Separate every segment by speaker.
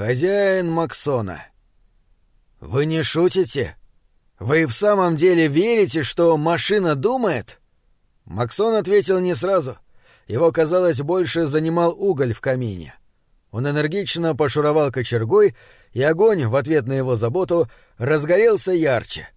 Speaker 1: Хозяин Максона. Вы не шутите? Вы в самом деле верите, что машина думает? Максон ответил не сразу. Его, казалось, больше занимал уголь в камине. Он энергично пошуровал кочергой, и огонь, в ответ на его заботу, разгорелся ярче.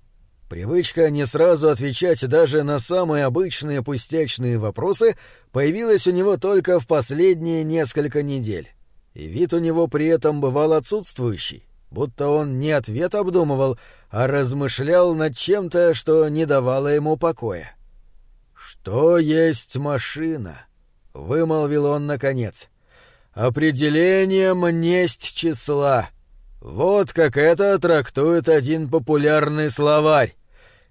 Speaker 1: Привычка не сразу отвечать даже на самые обычные пустячные вопросы появилась у него только в последние несколько недель. И вид у него при этом бывал отсутствующий, будто он не ответ обдумывал, а размышлял над чем-то, что не давало ему покоя. «Что есть машина?» — вымолвил он наконец. «Определением несть числа. Вот как это трактует один популярный словарь.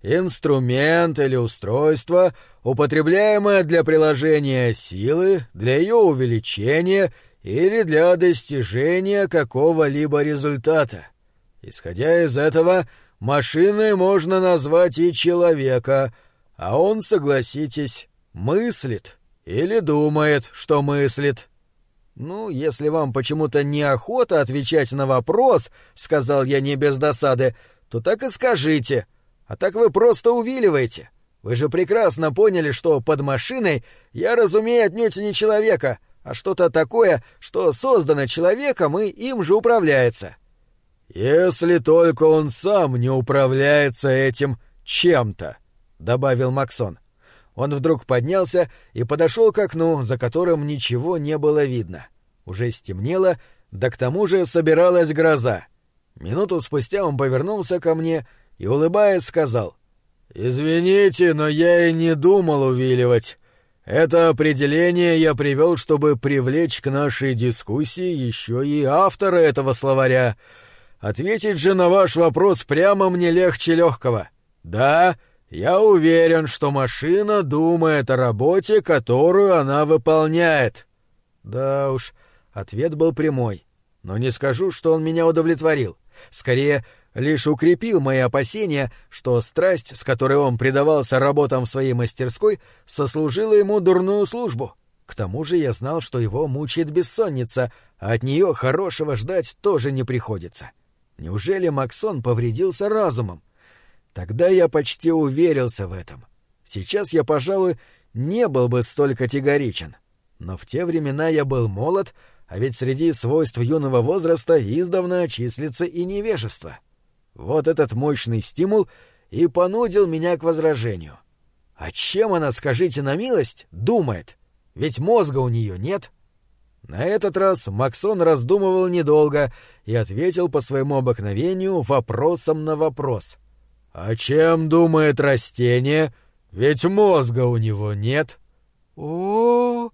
Speaker 1: Инструмент или устройство, употребляемое для приложения силы, для ее увеличения — или для достижения какого-либо результата. Исходя из этого, машиной можно назвать и человека, а он, согласитесь, мыслит или думает, что мыслит. «Ну, если вам почему-то неохота отвечать на вопрос, — сказал я не без досады, — то так и скажите, а так вы просто увиливаете. Вы же прекрасно поняли, что под машиной я разумею отнюдь не человека — а что-то такое, что создано человеком и им же управляется. Если только он сам не управляется этим чем-то, добавил Максон. Он вдруг поднялся и подошел к окну, за которым ничего не было видно. Уже стемнело, да к тому же собиралась гроза. Минуту спустя он повернулся ко мне и, улыбаясь, сказал: "Извините, но я и не думал увиливать. Это определение я привел, чтобы привлечь к нашей дискуссии еще и автора этого словаря. Ответить же на ваш вопрос прямо мне легче легкого. Да, я уверен, что машина думает о работе, которую она выполняет. Да уж, ответ был прямой. Но не скажу, что он меня удовлетворил. Скорее, лишь укрепил мои опасения, что страсть, с которой он предавался работам в своей мастерской, сослужила ему дурную службу. К тому же я знал, что его мучает бессонница, а от нее хорошего ждать тоже не приходится. Неужели Максон повредился разумом? Тогда я почти уверился в этом. Сейчас я, пожалуй, не был бы столь категоричен. Но в те времена я был молод, а ведь среди свойств юного возраста издавна числится и невежество. — вот этот мощный стимул и понудил меня к возражению. А чем она, скажите на милость, думает? Ведь мозга у нее нет. На этот раз Максон раздумывал недолго и ответил по своему обыкновению вопросом на вопрос. «А чем думает растение? Ведь мозга у него нет». «О, -о, -о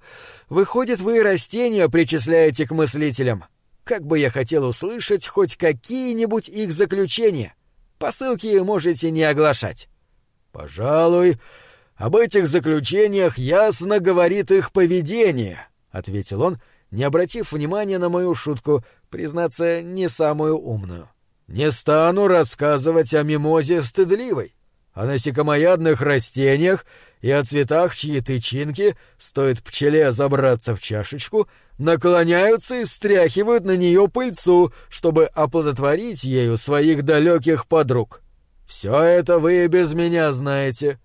Speaker 1: выходит, вы и растения причисляете к мыслителям. Как бы я хотел услышать хоть какие-нибудь их заключения. Посылки можете не оглашать. Пожалуй, об этих заключениях ясно говорит их поведение, ответил он, не обратив внимания на мою шутку, признаться, не самую умную. Не стану рассказывать о мимозе стыдливой, о насекомоядных растениях и о цветах, чьи тычинки, стоит пчеле забраться в чашечку, наклоняются и стряхивают на нее пыльцу, чтобы оплодотворить ею своих далеких подруг. Все это вы и без меня знаете.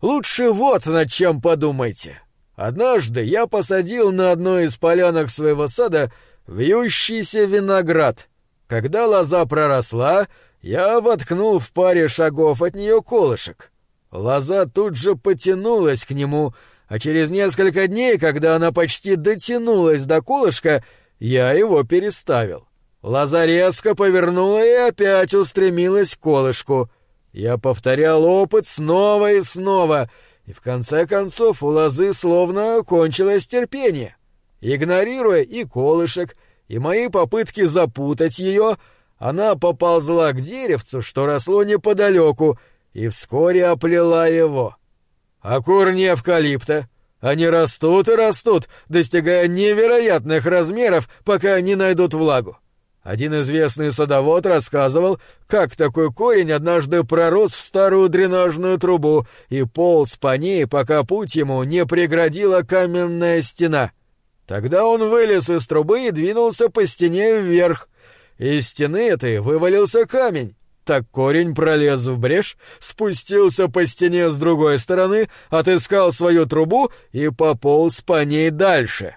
Speaker 1: Лучше вот над чем подумайте. Однажды я посадил на одной из полянок своего сада вьющийся виноград. Когда лоза проросла, я воткнул в паре шагов от нее колышек. Лоза тут же потянулась к нему, а через несколько дней, когда она почти дотянулась до колышка, я его переставил. Лоза резко повернула и опять устремилась к колышку. Я повторял опыт снова и снова, и в конце концов у лозы словно кончилось терпение. Игнорируя и колышек, и мои попытки запутать ее, она поползла к деревцу, что росло неподалеку, и вскоре оплела его. А корни эвкалипта? Они растут и растут, достигая невероятных размеров, пока не найдут влагу. Один известный садовод рассказывал, как такой корень однажды пророс в старую дренажную трубу и полз по ней, пока путь ему не преградила каменная стена. Тогда он вылез из трубы и двинулся по стене вверх. из стены этой вывалился камень. Так корень пролез в брешь, спустился по стене с другой стороны, отыскал свою трубу и пополз по ней дальше.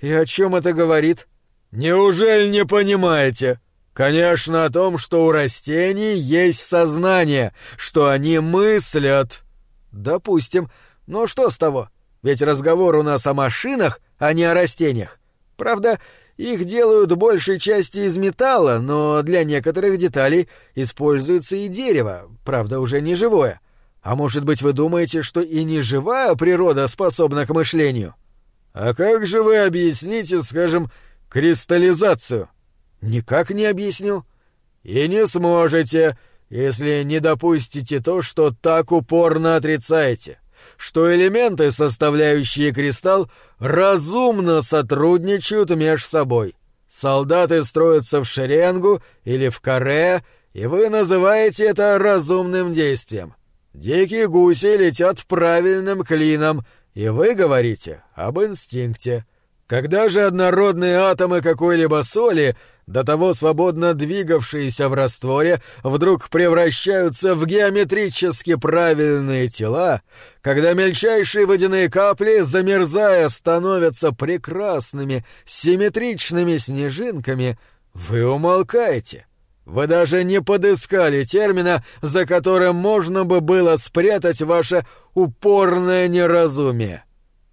Speaker 1: И о чем это говорит? Неужели не понимаете? Конечно, о том, что у растений есть сознание, что они мыслят. Допустим. Но что с того? Ведь разговор у нас о машинах, а не о растениях. Правда, их делают большей части из металла, но для некоторых деталей используется и дерево, правда, уже не живое. А может быть, вы думаете, что и не живая природа способна к мышлению? А как же вы объясните, скажем, кристаллизацию? Никак не объясню. И не сможете, если не допустите то, что так упорно отрицаете что элементы, составляющие кристалл, разумно сотрудничают между собой. Солдаты строятся в шеренгу или в каре, и вы называете это разумным действием. Дикие гуси летят правильным клином, и вы говорите об инстинкте. Когда же однородные атомы какой-либо соли до того свободно двигавшиеся в растворе, вдруг превращаются в геометрически правильные тела, когда мельчайшие водяные капли, замерзая, становятся прекрасными, симметричными снежинками, вы умолкаете. Вы даже не подыскали термина, за которым можно бы было спрятать ваше упорное неразумие.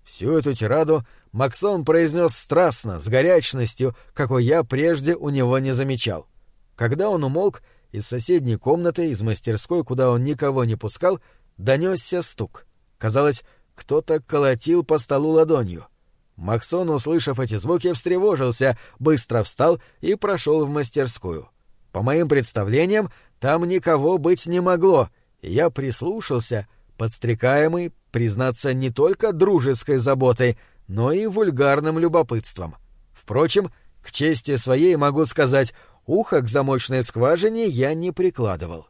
Speaker 1: Всю эту тираду — Максон произнес страстно, с горячностью, какой я прежде у него не замечал. Когда он умолк, из соседней комнаты, из мастерской, куда он никого не пускал, донесся стук. Казалось, кто-то колотил по столу ладонью. Максон, услышав эти звуки, встревожился, быстро встал и прошел в мастерскую. По моим представлениям, там никого быть не могло, и я прислушался, подстрекаемый, признаться, не только дружеской заботой, но и вульгарным любопытством. Впрочем, к чести своей могу сказать, ухо к замочной скважине я не прикладывал.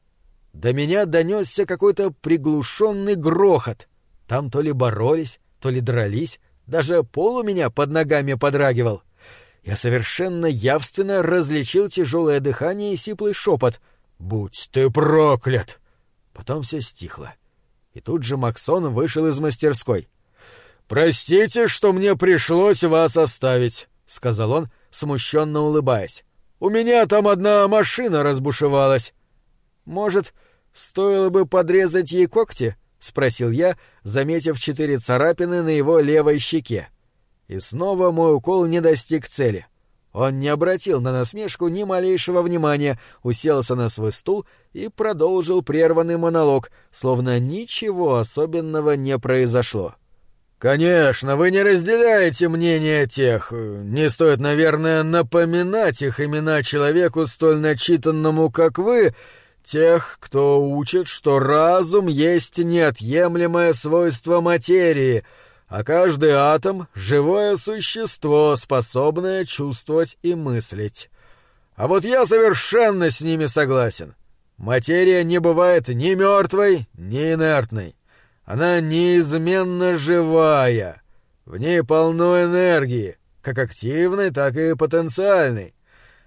Speaker 1: До меня донесся какой-то приглушенный грохот. Там то ли боролись, то ли дрались, даже пол у меня под ногами подрагивал. Я совершенно явственно различил тяжелое дыхание и сиплый шепот. «Будь ты проклят!» Потом все стихло. И тут же Максон вышел из мастерской — «Простите, что мне пришлось вас оставить», — сказал он, смущенно улыбаясь. «У меня там одна машина разбушевалась». «Может, стоило бы подрезать ей когти?» — спросил я, заметив четыре царапины на его левой щеке. И снова мой укол не достиг цели. Он не обратил на насмешку ни малейшего внимания, уселся на свой стул и продолжил прерванный монолог, словно ничего особенного не произошло. — «Конечно, вы не разделяете мнение тех. Не стоит, наверное, напоминать их имена человеку столь начитанному, как вы, тех, кто учит, что разум есть неотъемлемое свойство материи, а каждый атом — живое существо, способное чувствовать и мыслить. А вот я совершенно с ними согласен. Материя не бывает ни мертвой, ни инертной. Она неизменно живая. В ней полно энергии, как активной, так и потенциальной.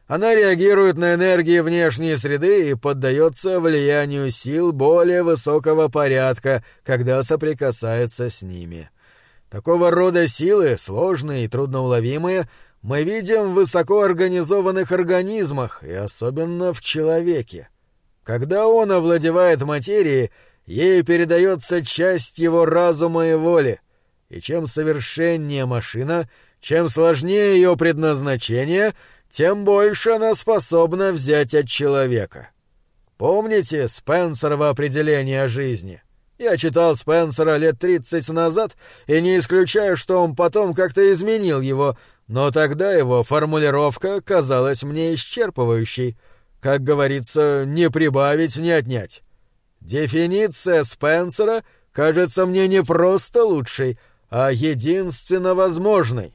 Speaker 1: Она реагирует на энергии внешней среды и поддается влиянию сил более высокого порядка, когда соприкасается с ними. Такого рода силы, сложные и трудноуловимые, мы видим в высокоорганизованных организмах и особенно в человеке. Когда он овладевает материей, Ей передается часть его разума и воли, и чем совершеннее машина, чем сложнее ее предназначение, тем больше она способна взять от человека. Помните Спенсерово определение жизни? Я читал Спенсера лет тридцать назад и не исключаю, что он потом как-то изменил его, но тогда его формулировка казалась мне исчерпывающей. Как говорится, не прибавить, не отнять. Дефиниция Спенсера кажется мне не просто лучшей, а единственно возможной.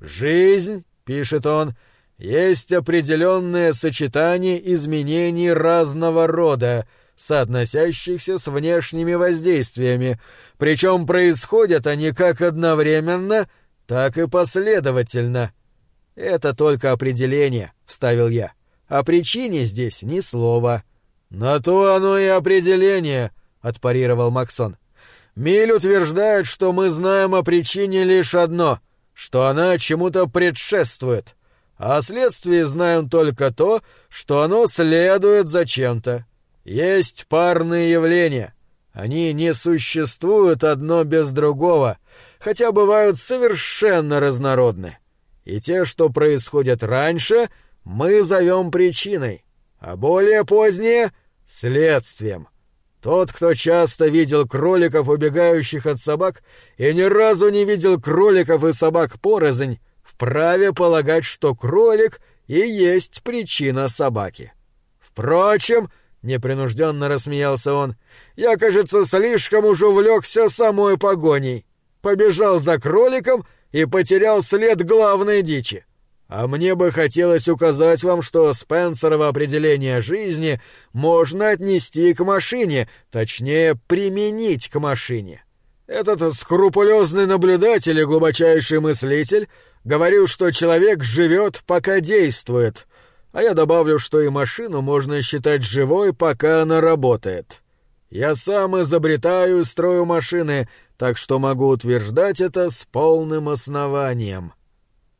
Speaker 1: Жизнь, пишет он, есть определенное сочетание изменений разного рода, соотносящихся с внешними воздействиями, причем происходят они как одновременно, так и последовательно. Это только определение, вставил я. О причине здесь ни слова.
Speaker 2: — На то оно и определение, — отпарировал Максон. — Миль утверждает, что мы знаем о причине лишь одно, что она чему-то предшествует, а о следствии знаем только то, что оно следует за чем-то. Есть парные явления. Они не существуют одно без другого, хотя бывают совершенно разнородны. И те, что происходят раньше, мы зовем причиной, а более поздние — следствием. Тот, кто часто видел кроликов, убегающих от собак, и ни разу не видел кроликов и собак порознь, вправе полагать, что кролик и есть причина собаки. Впрочем, — непринужденно рассмеялся он, — я, кажется, слишком уж увлекся самой погоней. Побежал за кроликом и потерял след главной дичи. А мне бы хотелось указать вам, что Спенсерово определение жизни можно отнести к машине, точнее, применить к машине. Этот скрупулезный наблюдатель и глубочайший мыслитель говорил, что человек живет, пока действует, а я добавлю, что и машину можно считать живой, пока она работает. Я сам изобретаю и строю машины, так что могу утверждать это с полным основанием.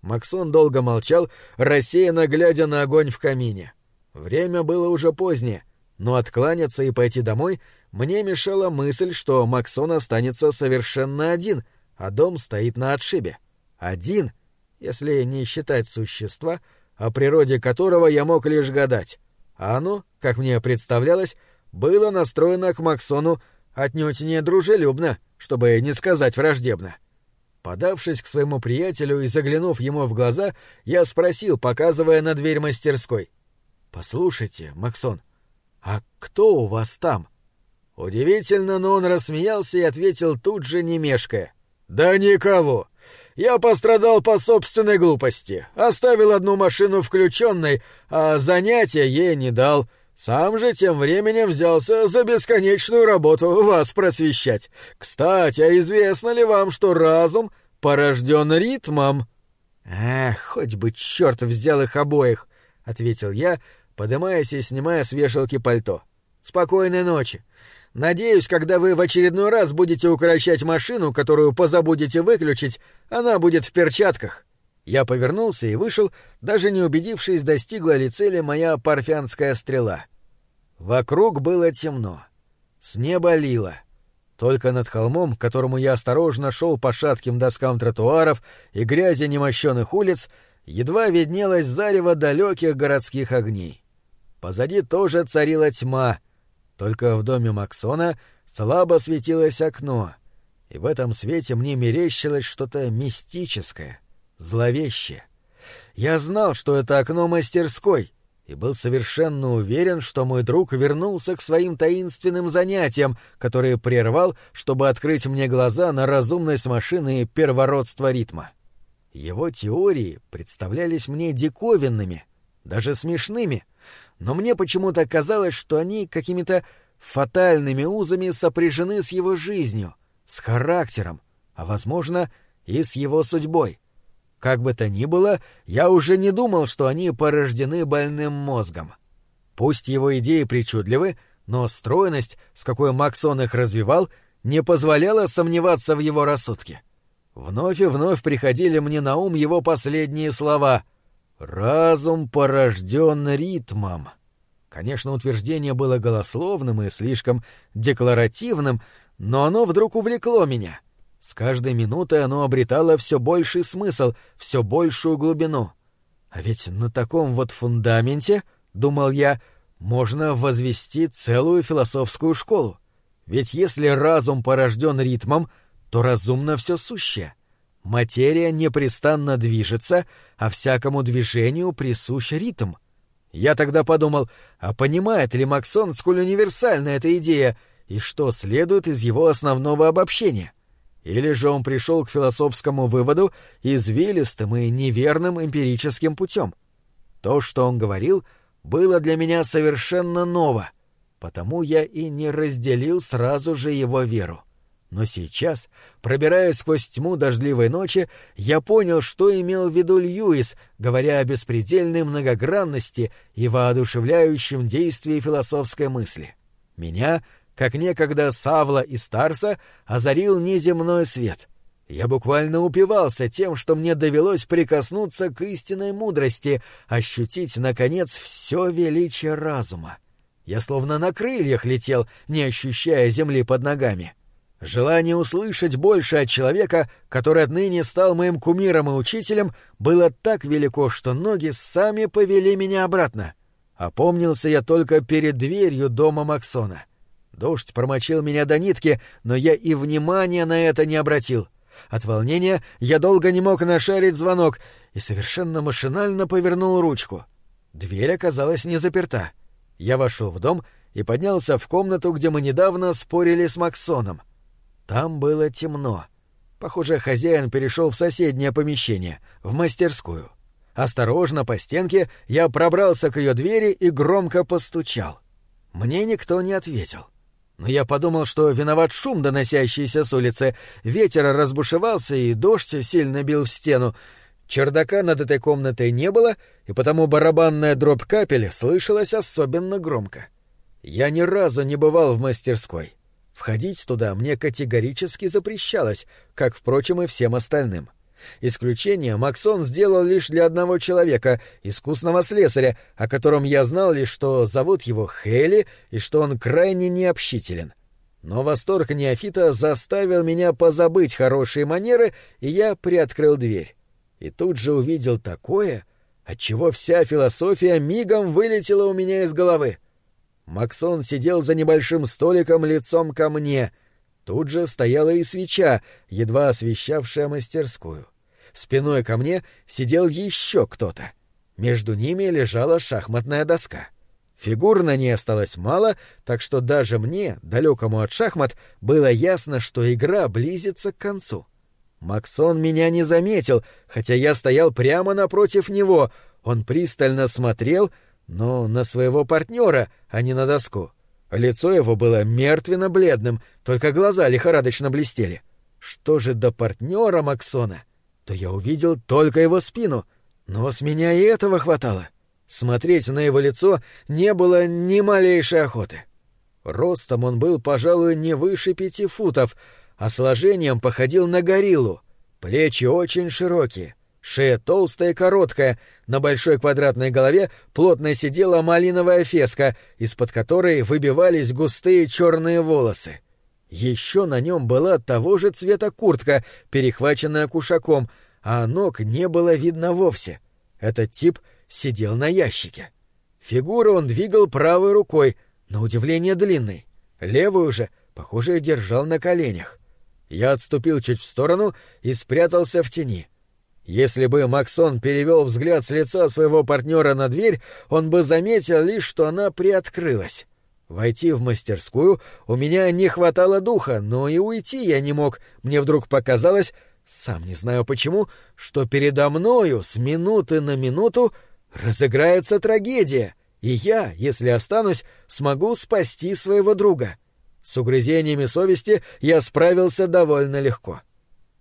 Speaker 2: Максон долго молчал, рассеянно глядя на огонь в камине. Время было уже позднее, но откланяться и пойти домой мне мешала мысль, что Максон останется совершенно один, а дом стоит на отшибе. Один, если не считать существа, о природе которого я мог лишь гадать. А оно, как мне представлялось, было настроено к Максону отнюдь не дружелюбно, чтобы не сказать враждебно. — Подавшись к своему приятелю и заглянув ему в глаза, я спросил, показывая на дверь мастерской. — Послушайте, Максон, а кто у вас там? Удивительно, но он рассмеялся и ответил тут же, не мешкая. — Да никого. Я пострадал по собственной глупости. Оставил одну машину включенной, а занятия ей не дал. Сам же тем временем взялся за бесконечную работу вас просвещать. Кстати, а известно ли вам, что разум порожден ритмом? — Эх, хоть бы черт взял их обоих, — ответил я, подымаясь и снимая с вешалки пальто. — Спокойной ночи. Надеюсь, когда вы в очередной раз будете укращать машину, которую позабудете выключить, она будет в перчатках. Я повернулся и вышел, даже не убедившись, достигла ли цели моя парфянская стрела. Вокруг было темно. С неба лило. Только над холмом, к которому я осторожно шел по шатким доскам тротуаров и грязи немощенных улиц, едва виднелось зарево далеких городских огней. Позади тоже царила тьма, только в доме Максона слабо светилось окно, и в этом свете мне мерещилось что-то мистическое — зловеще. Я знал, что это окно мастерской, и был совершенно уверен, что мой друг вернулся к своим таинственным занятиям, которые прервал, чтобы открыть мне глаза на разумность машины и первородство ритма. Его теории представлялись мне диковинными, даже смешными, но мне почему-то казалось, что они какими-то фатальными узами сопряжены с его жизнью, с характером, а, возможно, и с его судьбой. Как бы то ни было, я уже не думал, что они порождены больным мозгом. Пусть его идеи причудливы, но стройность, с какой Максон их развивал, не позволяла сомневаться в его рассудке. Вновь и вновь приходили мне на ум его последние слова «разум порожден ритмом». Конечно, утверждение было голословным и слишком декларативным, но оно вдруг увлекло меня — с каждой минутой оно обретало все больший смысл, все большую глубину. А ведь на таком вот фундаменте, — думал я, — можно возвести целую философскую школу. Ведь если разум порожден ритмом, то разумно все сущее. Материя непрестанно движется, а всякому движению присущ ритм. Я тогда подумал, а понимает ли Максон, сколь универсальна эта идея, и что следует из его основного обобщения? Или же он пришел к философскому выводу извилистым и неверным эмпирическим путем? То, что он говорил, было для меня совершенно ново, потому я и не разделил сразу же его веру.
Speaker 1: Но сейчас, пробираясь сквозь тьму дождливой ночи, я понял, что имел в виду Льюис, говоря о беспредельной многогранности и воодушевляющем действии философской мысли. Меня, как некогда Савла и Старса, озарил неземной свет. Я буквально упивался тем, что мне довелось прикоснуться к истинной мудрости, ощутить, наконец, все величие разума. Я словно на крыльях летел, не ощущая земли под ногами. Желание услышать больше от человека, который отныне стал моим кумиром и учителем, было так велико, что ноги сами повели меня обратно. Опомнился я только перед дверью дома Максона. Дождь промочил меня до нитки, но я и внимания на это не обратил. От волнения я долго не мог нашарить звонок и совершенно машинально повернул ручку. Дверь оказалась не заперта. Я вошел в дом и поднялся в комнату, где мы недавно спорили с Максоном. Там было темно. Похоже, хозяин перешел в соседнее помещение, в мастерскую. Осторожно по стенке я пробрался к ее двери и громко постучал. Мне никто не ответил. Но я подумал, что виноват шум, доносящийся с улицы. Ветер разбушевался, и дождь сильно бил в стену. Чердака над этой комнатой не было, и потому барабанная дробь капель слышалась особенно громко. Я ни разу не бывал в мастерской. Входить туда мне категорически запрещалось, как, впрочем, и всем остальным. Исключение Максон сделал лишь для одного человека, искусного слесаря, о котором я знал лишь, что зовут его Хейли и что он крайне необщителен. Но восторг неофита заставил меня позабыть хорошие манеры, и я приоткрыл дверь. И тут же увидел такое, отчего вся философия мигом вылетела у меня из головы — Максон сидел за небольшим столиком лицом ко мне. Тут же стояла и свеча, едва освещавшая мастерскую. Спиной ко мне сидел еще кто-то. Между ними лежала шахматная доска. Фигур на ней осталось мало, так что даже мне, далекому от шахмат, было ясно, что игра близится к концу. Максон меня не заметил, хотя я стоял прямо напротив него. Он пристально смотрел, но на своего партнера, а не на доску. Лицо его было мертвенно-бледным, только глаза лихорадочно блестели. Что же до партнера Максона, то я увидел только его спину, но с меня и этого хватало. Смотреть на его лицо не было ни малейшей охоты. Ростом он был, пожалуй, не выше пяти футов, а сложением походил на гориллу. Плечи очень широкие, Шея толстая и короткая, на большой квадратной голове плотно сидела малиновая феска, из-под которой выбивались густые черные волосы. Еще на нем была того же цвета куртка, перехваченная кушаком, а ног не было видно вовсе. Этот тип сидел на ящике. Фигуру он двигал правой рукой, на удивление длинной. Левую же, похоже, держал на коленях. Я отступил чуть в сторону и спрятался в тени — если бы Максон перевел взгляд с лица своего партнера на дверь, он бы заметил лишь, что она приоткрылась. Войти в мастерскую у меня не хватало духа, но и уйти я не мог. Мне вдруг показалось, сам не знаю почему, что передо мною с минуты на минуту разыграется трагедия, и я, если останусь, смогу спасти своего друга. С угрызениями совести я справился довольно легко.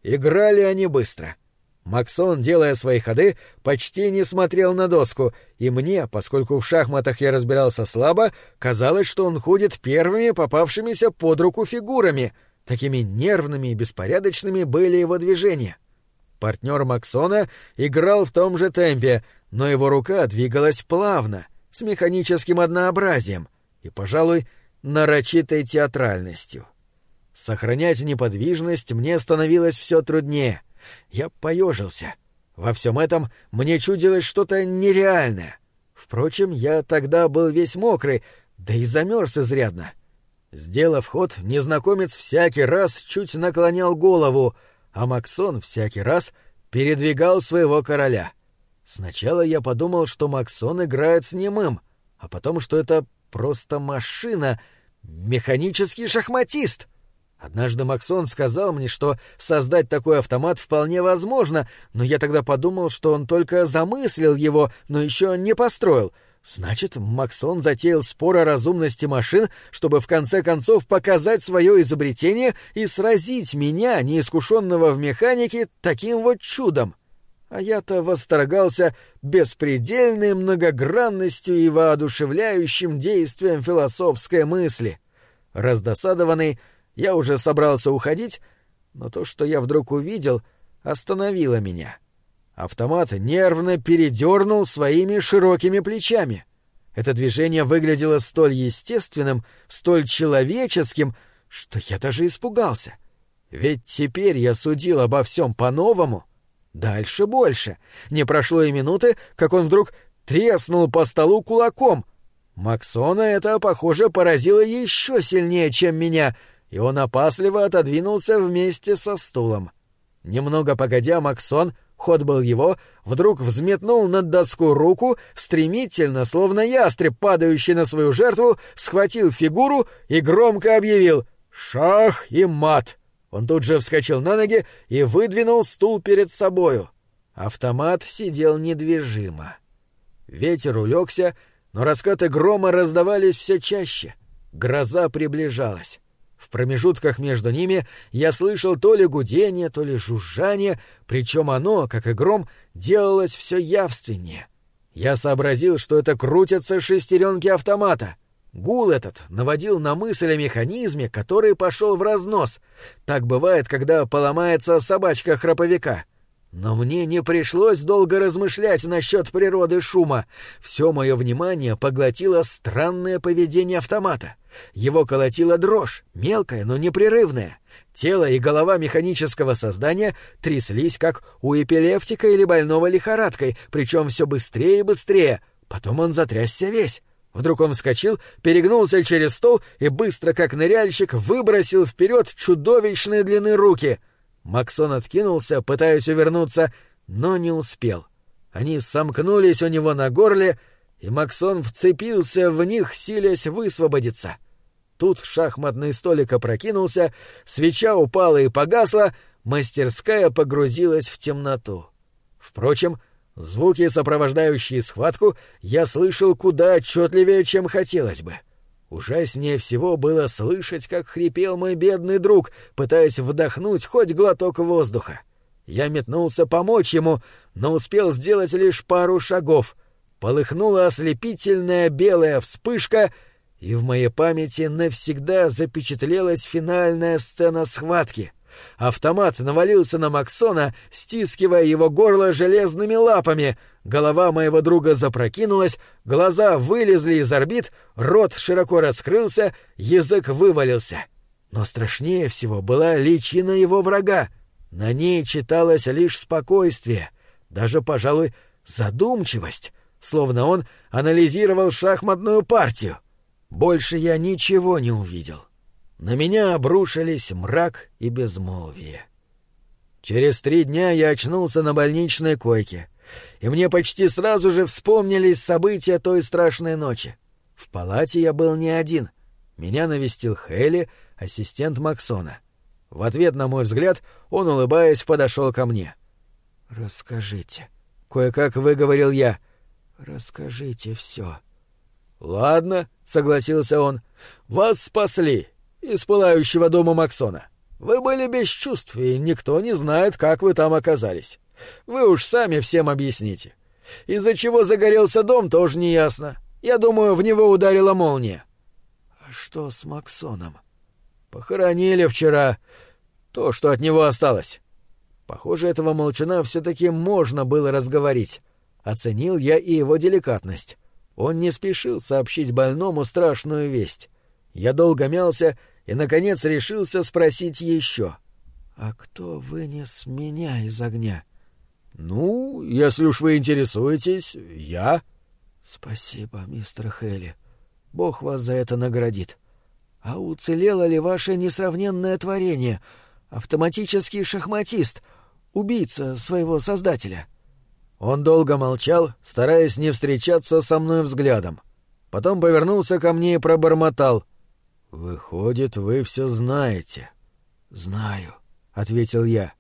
Speaker 1: Играли они быстро — Максон, делая свои ходы, почти не смотрел на доску, и мне, поскольку в шахматах я разбирался слабо, казалось, что он ходит первыми попавшимися под руку фигурами. Такими нервными и беспорядочными были его движения. Партнер Максона играл в том же темпе, но его рука двигалась плавно, с механическим однообразием и, пожалуй, нарочитой театральностью. Сохранять неподвижность мне становилось все труднее — я поежился. Во всем этом мне чудилось что-то нереальное. Впрочем, я тогда был весь мокрый, да и замерз изрядно. Сделав ход, незнакомец всякий раз чуть наклонял голову, а Максон всякий раз передвигал своего короля. Сначала я подумал, что Максон играет с немым, а потом, что это просто машина, механический шахматист — Однажды Максон сказал мне, что создать такой автомат вполне возможно, но я тогда подумал, что он только замыслил его, но еще не построил. Значит, Максон затеял спор о разумности машин, чтобы в конце концов показать свое изобретение и сразить меня, неискушенного в механике, таким вот чудом. А я-то восторгался беспредельной многогранностью и воодушевляющим действием философской мысли. Раздосадованный, я уже собрался уходить, но то, что я вдруг увидел, остановило меня. Автомат нервно передернул своими широкими плечами. Это движение выглядело столь естественным, столь человеческим, что я даже испугался. Ведь теперь я судил обо всем по-новому. Дальше больше. Не прошло и минуты, как он вдруг треснул по столу кулаком. Максона это, похоже, поразило еще сильнее, чем меня — и он опасливо отодвинулся вместе со стулом. Немного погодя, Максон, ход был его, вдруг взметнул над доску руку, стремительно, словно ястреб, падающий на свою жертву, схватил фигуру и громко объявил «Шах и мат!». Он тут же вскочил на ноги и выдвинул стул перед собою. Автомат сидел недвижимо. Ветер улегся, но раскаты грома раздавались все чаще. Гроза приближалась. В промежутках между ними я слышал то ли гудение, то ли жужжание, причем оно, как и гром, делалось все явственнее. Я сообразил, что это крутятся шестеренки автомата. Гул этот наводил на мысль о механизме, который пошел в разнос. Так бывает, когда поломается собачка храповика — но мне не пришлось долго размышлять насчет природы шума. Все мое внимание поглотило странное поведение автомата. Его колотила дрожь, мелкая, но непрерывная. Тело и голова механического создания тряслись, как у эпилептика или больного лихорадкой, причем все быстрее и быстрее. Потом он затрясся весь. Вдруг он вскочил, перегнулся через стол и быстро, как ныряльщик, выбросил вперед чудовищные длины руки — Максон откинулся, пытаясь увернуться, но не успел. Они сомкнулись у него на горле, и Максон вцепился в них, силясь высвободиться. Тут шахматный столик опрокинулся, свеча упала и погасла, мастерская погрузилась в темноту. Впрочем, звуки, сопровождающие схватку, я слышал куда отчетливее, чем хотелось бы. Ужаснее всего было слышать, как хрипел мой бедный друг, пытаясь вдохнуть хоть глоток воздуха. Я метнулся помочь ему, но успел сделать лишь пару шагов. Полыхнула ослепительная белая вспышка, и в моей памяти навсегда запечатлелась финальная сцена схватки — Автомат навалился на Максона, стискивая его горло железными лапами. Голова моего друга запрокинулась, глаза вылезли из орбит, рот широко раскрылся, язык вывалился. Но страшнее всего была личина его врага. На ней читалось лишь спокойствие, даже, пожалуй, задумчивость, словно он анализировал шахматную партию. Больше я ничего не увидел. На меня обрушились мрак и безмолвие. Через три дня я очнулся на больничной койке, и мне почти сразу же вспомнились события той страшной ночи. В палате я был не один. Меня навестил Хелли, ассистент Максона. В ответ на мой взгляд он, улыбаясь, подошел ко мне. «Расскажите», — кое-как выговорил я. «Расскажите все». «Ладно», — согласился он, — «вас спасли, из пылающего дома Максона. Вы были без чувств, и никто не знает, как вы там оказались. Вы уж сами всем объясните. Из-за чего загорелся дом, тоже не ясно. Я думаю, в него ударила молния. — А что с Максоном? — Похоронили вчера то, что от него осталось. Похоже, этого молчана все-таки можно было разговорить. Оценил я и его деликатность. Он не спешил сообщить больному страшную весть. Я долго мялся и, наконец, решился спросить еще. «А кто вынес меня из огня?» «Ну, если уж вы интересуетесь, я». «Спасибо, мистер Хелли. Бог вас за это наградит. А уцелело ли ваше несравненное творение, автоматический шахматист, убийца своего создателя?» Он долго молчал, стараясь не встречаться со мной взглядом. Потом повернулся ко мне и пробормотал — «Выходит, вы все знаете». «Знаю», — ответил я.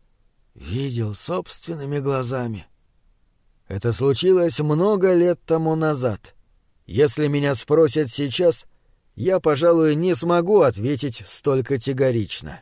Speaker 1: «Видел собственными глазами». Это случилось много лет тому назад. Если меня спросят сейчас, я, пожалуй, не смогу ответить столь категорично.